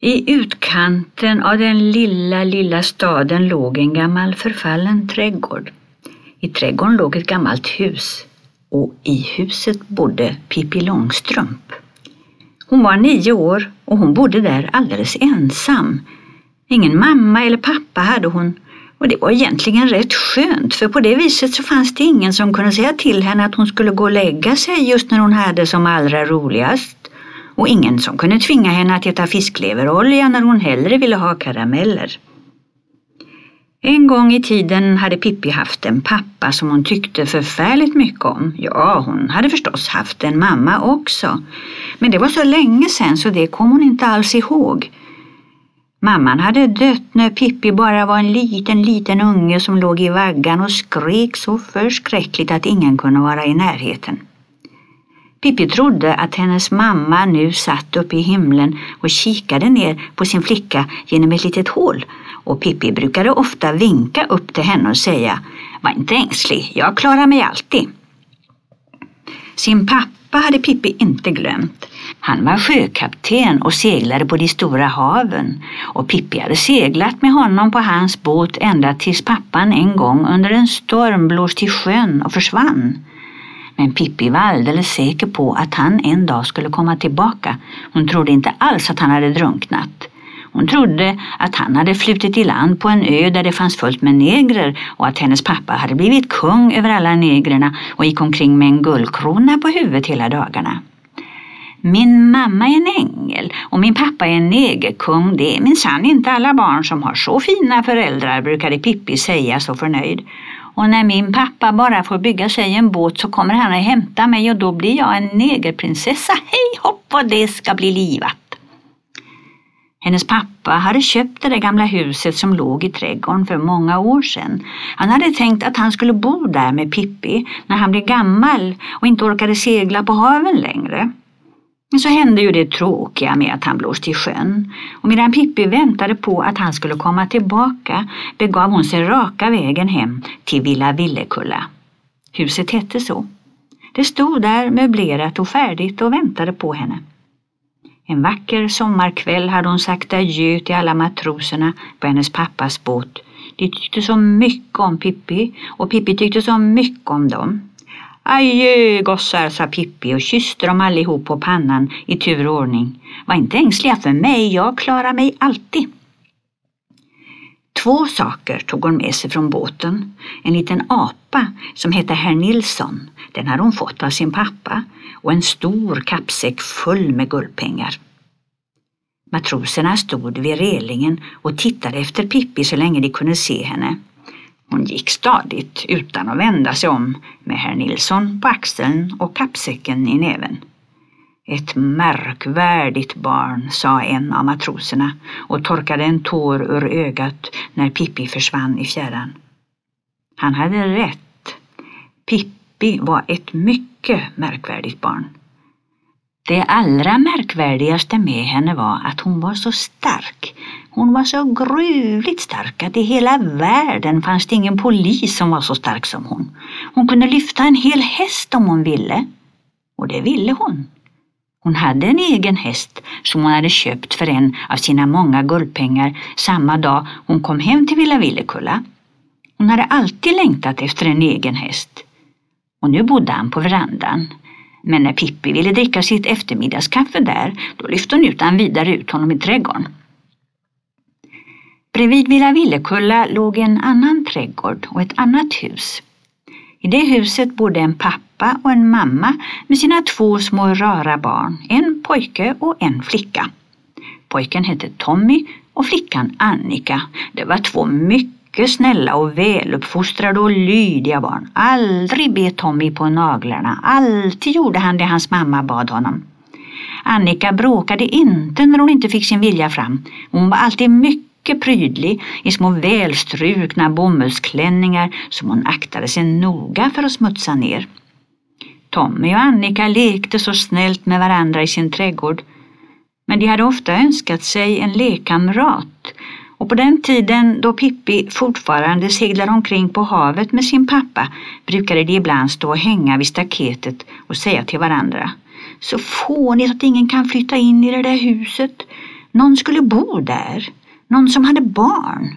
I utkanten av den lilla, lilla staden låg en gammal förfallen trädgård. I trädgården låg ett gammalt hus och i huset bodde Pippi Långstrump. Hon var nio år och hon bodde där alldeles ensam. Ingen mamma eller pappa hade hon och det var egentligen rätt skönt för på det viset så fanns det ingen som kunde säga till henne att hon skulle gå och lägga sig just när hon hade som allra roligast och ingen som kunde tvinga henne att äta fiskleverolja när hon hellre ville ha karameller. En gång i tiden hade Pippi haft en pappa som hon tyckte förfärligt mycket om. Ja, hon hade förstås haft en mamma också. Men det var så länge sedan så det kom hon inte alls ihåg. Mamman hade dött när Pippi bara var en liten, liten unge som låg i vaggan och skrek så förskräckligt att ingen kunde vara i närheten. Pippi trodde att hennes mamma nu satt uppe i himlen och kikade ner på sin flicka genom ett litet hål och Pippi brukade ofta vinka upp till henne och säga Var inte ängslig, jag klarar mig alltid. Sin pappa hade Pippi inte glömt. Han var sjökapten och seglade på de stora haven och Pippi hade seglat med honom på hans båt ända tills pappan en gång under en storm blåste i sjön och försvann. Men Pippi var alldeles säker på att han en dag skulle komma tillbaka. Hon trodde inte alls att han hade drunknat. Hon trodde att han hade flutit i land på en ö där det fanns fullt med negrer och att hennes pappa hade blivit kung över alla negrerna och gick omkring med en guldkrona på huvudet hela dagarna. Min mamma är en ängel och min pappa är en negerkung. Det är minsann inte alla barn som har så fina föräldrar, brukade Pippi säga så förnöjd. Och när min pappa bara får bygga sig en båt så kommer han att hämta mig och då blir jag en negerprinsessa. Hej hopp vad det ska bli livat! Hennes pappa hade köpt det där gamla huset som låg i trädgården för många år sedan. Han hade tänkt att han skulle bo där med Pippi när han blev gammal och inte orkade segla på haven längre. Men så hände ju det tråkiga med att han blåste i sjön och medan Pippi väntade på att han skulle komma tillbaka begav hon sig raka vägen hem till Villa Villekulla. Huset hette så. Det stod där möblerat och färdigt och väntade på henne. En vacker sommarkväll hade hon sagt adjö till alla matroserna på hennes pappas båt. De tyckte så mycket om Pippi och Pippi tyckte så mycket om dem. Adjö gossar, sa Pippi och kysste dem allihop på pannan i tur och ordning. Var inte ängsliga för mig, jag klarar mig alltid. Två saker tog hon med sig från båten. En liten apa som hette Herr Nilsson, den hade hon fått av sin pappa, och en stor kappsäck full med guldpengar. Matroserna stod vid relingen och tittade efter Pippi så länge de kunde se henne. Hon gick stadigt utan att vända sig om med herr Nilsson på axeln och kappsäcken i näven. Ett märkvärdigt barn, sa en av matroserna och torkade en tår ur ögat när Pippi försvann i fjärran. Han hade rätt. Pippi var ett mycket märkvärdigt barn. Det allra märkvärdigaste med henne var att hon var så stark. Hon var så gruvligt stark att i hela världen fanns det ingen polis som var så stark som hon. Hon kunde lyfta en hel häst om hon ville. Och det ville hon. Hon hade en egen häst som hon hade köpt för en av sina många guldpengar samma dag hon kom hem till Villa Villekulla. Hon hade alltid längtat efter en egen häst. Och nu bodde han på verandan men när Pippi ville dricka sitt eftermiddagskaffe där, då lyfte hon utan vidare ut honom i trädgården. Bredvid Villa Villekulla låg en annan trädgård och ett annat hus. I det huset bodde en pappa och en mamma med sina två små rara barn, en pojke och en flicka. Pojken hette Tommy och flickan Annika. Det var två mycket mycket snälla och väluppfostrade och lydiga barn. Aldrig bet Tommy på naglarna. Alltid gjorde han det hans mamma bad honom. Annika bråkade inte när hon inte fick sin vilja fram. Hon var alltid mycket prydlig i små välstrukna bomullsklänningar som hon aktade sig noga för att smutsa ner. Tommy och Annika lekte så snällt med varandra i sin trädgård. Men de hade ofta önskat sig en lekkamrat och på den tiden då Pippi fortfarande seglade omkring på havet med sin pappa brukade de ibland stå och hänga vid staketet och säga till varandra Så fånigt att ingen kan flytta in i det där huset. Någon skulle bo där. Någon som hade barn.